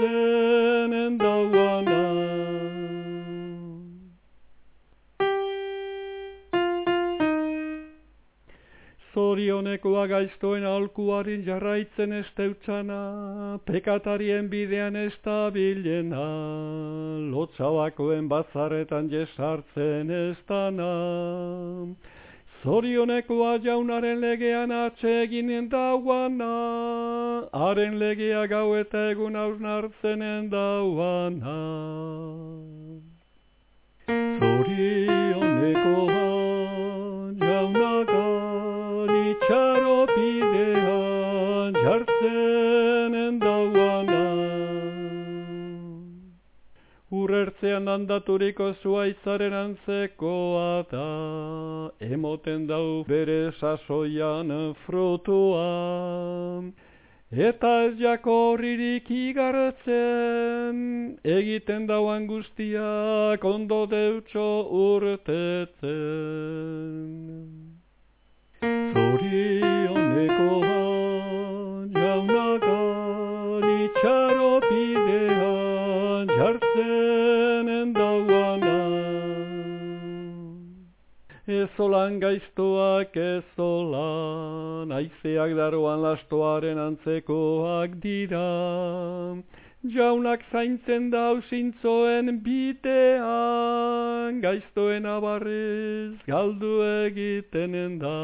zenen dauana. Zorionekoa gaiztoen aholkuarin jarraitzen ez deutsana, pekatarien bidean ez da bilena, lotxabakoen bazarretan jesartzen ez dana. Zorionekoa jaunaren legean atseginen dauana, haren legea gau eta egun hausnartzenen dauana. Zorionekoa jaunagan itxaro bidean jartzenen Urrertzean handaturiko zuaitzaren antzekoa da, emoten dau bere sasoian frutua. Eta ez jakorririk igartzen, egiten dauan guztiak ondo deutxo urtetzen. Jartzenen dauana. Ezolan gaiztoak ezolan, aizeak daroan lastoaren antzekoak dira. Jaunak zaintzen dau zintzoen bitean, gaiztoen abarrez galdu egitenen da.